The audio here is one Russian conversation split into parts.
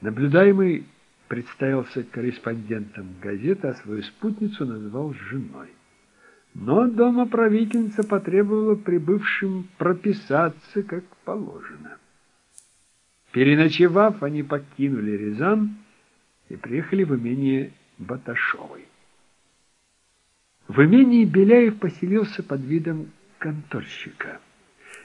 Наблюдаемый представился корреспондентом газеты, а свою спутницу назвал женой. Но домоправительница потребовала прибывшим прописаться как положено. Переночевав, они покинули Рязань и приехали в имение Баташовой. В имении Беляев поселился под видом конторщика.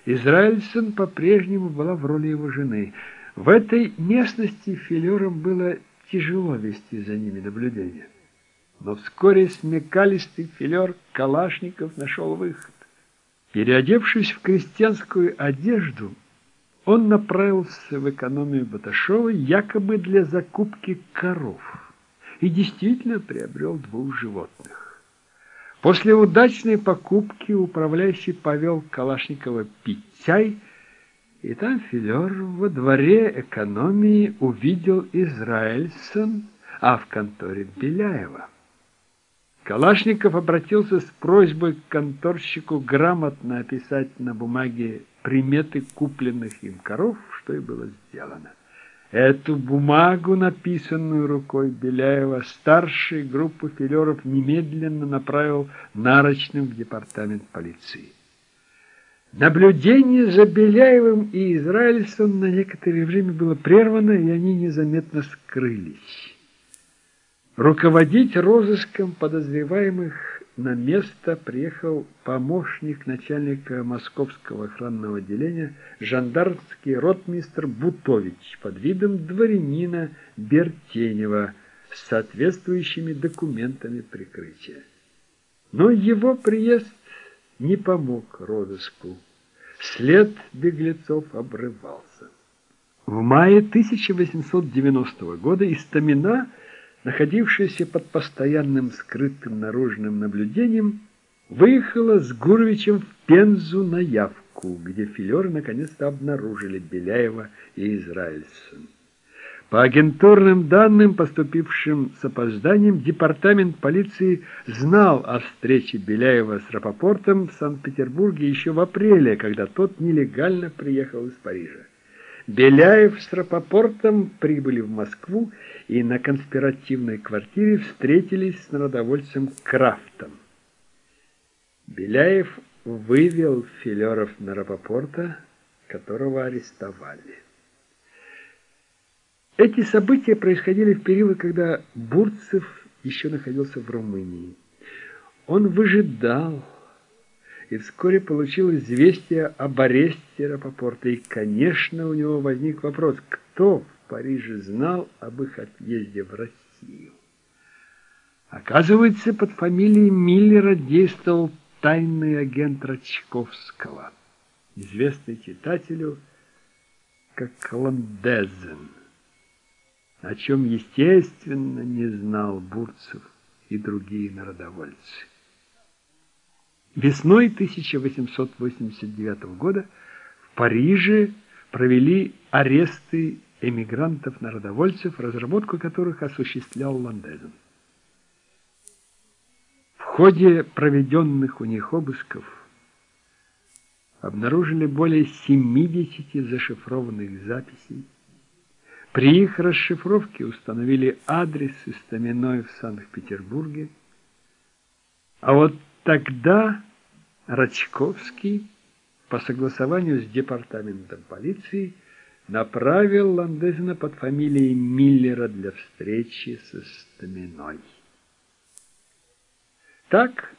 Израильсон по-прежнему была в роли его жены. В этой местности филерам было тяжело вести за ними наблюдение. Но вскоре смекалистый филер Калашников нашел выход. Переодевшись в крестьянскую одежду, он направился в экономию Баташовой якобы для закупки коров и действительно приобрел двух животных. После удачной покупки управляющий повел Калашникова пить чай, и там филер во дворе экономии увидел Израильсон, а в конторе Беляева. Калашников обратился с просьбой к конторщику грамотно описать на бумаге приметы купленных им коров, что и было сделано. Эту бумагу, написанную рукой Беляева, старший группу филеров немедленно направил нарочным в департамент полиции. Наблюдение за Беляевым и Израильсом на некоторое время было прервано, и они незаметно скрылись. Руководить розыском подозреваемых на место приехал помощник начальника московского охранного отделения жандармский ротмистр Бутович под видом дворянина Бертенева с соответствующими документами прикрытия. Но его приезд не помог розыску. След беглецов обрывался. В мае 1890 года Истамина находившаяся под постоянным скрытым наружным наблюдением, выехала с Гуровичем в Пензу на явку, где филеры наконец-то обнаружили Беляева и Израильсон. По агентурным данным, поступившим с опозданием, департамент полиции знал о встрече Беляева с Рапопортом в Санкт-Петербурге еще в апреле, когда тот нелегально приехал из Парижа. Беляев с Рапопортом прибыли в Москву и на конспиративной квартире встретились с народовольцем Крафтом. Беляев вывел филеров на Рапопорта, которого арестовали. Эти события происходили в период, когда Бурцев еще находился в Румынии. Он выжидал, и вскоре получил известие об аресте Рапопорта. И, конечно, у него возник вопрос, кто в Париже знал об их отъезде в Россию. Оказывается, под фамилией Миллера действовал тайный агент Рачковского, известный читателю как Ландезен, о чем, естественно, не знал Бурцев и другие народовольцы. Весной 1889 года в Париже провели аресты эмигрантов-народовольцев, разработку которых осуществлял Ландезен. В ходе проведенных у них обысков обнаружили более 70 зашифрованных записей. При их расшифровке установили адрес Истаминой в Санкт-Петербурге, а вот Тогда Рачковский по согласованию с департаментом полиции направил Ландезина под фамилией Миллера для встречи со Стаминой. Так,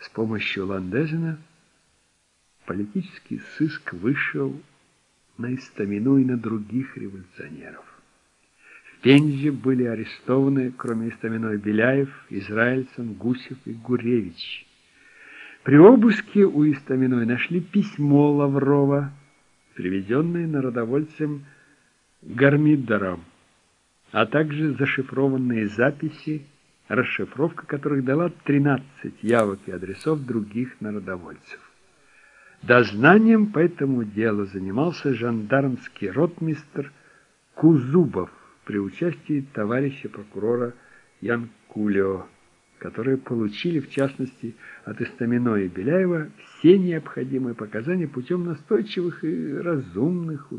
с помощью Ландезина, политический сыск вышел на Истамину и на других революционеров. В Пензе были арестованы, кроме Истаминой, Беляев, Израильсон, Гусев и Гуревич. При обыске у Истаминой нашли письмо Лаврова, приведенное народовольцем Гармидером, а также зашифрованные записи, расшифровка которых дала 13 явок и адресов других народовольцев. Дознанием по этому делу занимался жандармский ротмистр Кузубов, при участии товарища прокурора Янкулио, которые получили, в частности, от Истамино и Беляева все необходимые показания путем настойчивых и разумных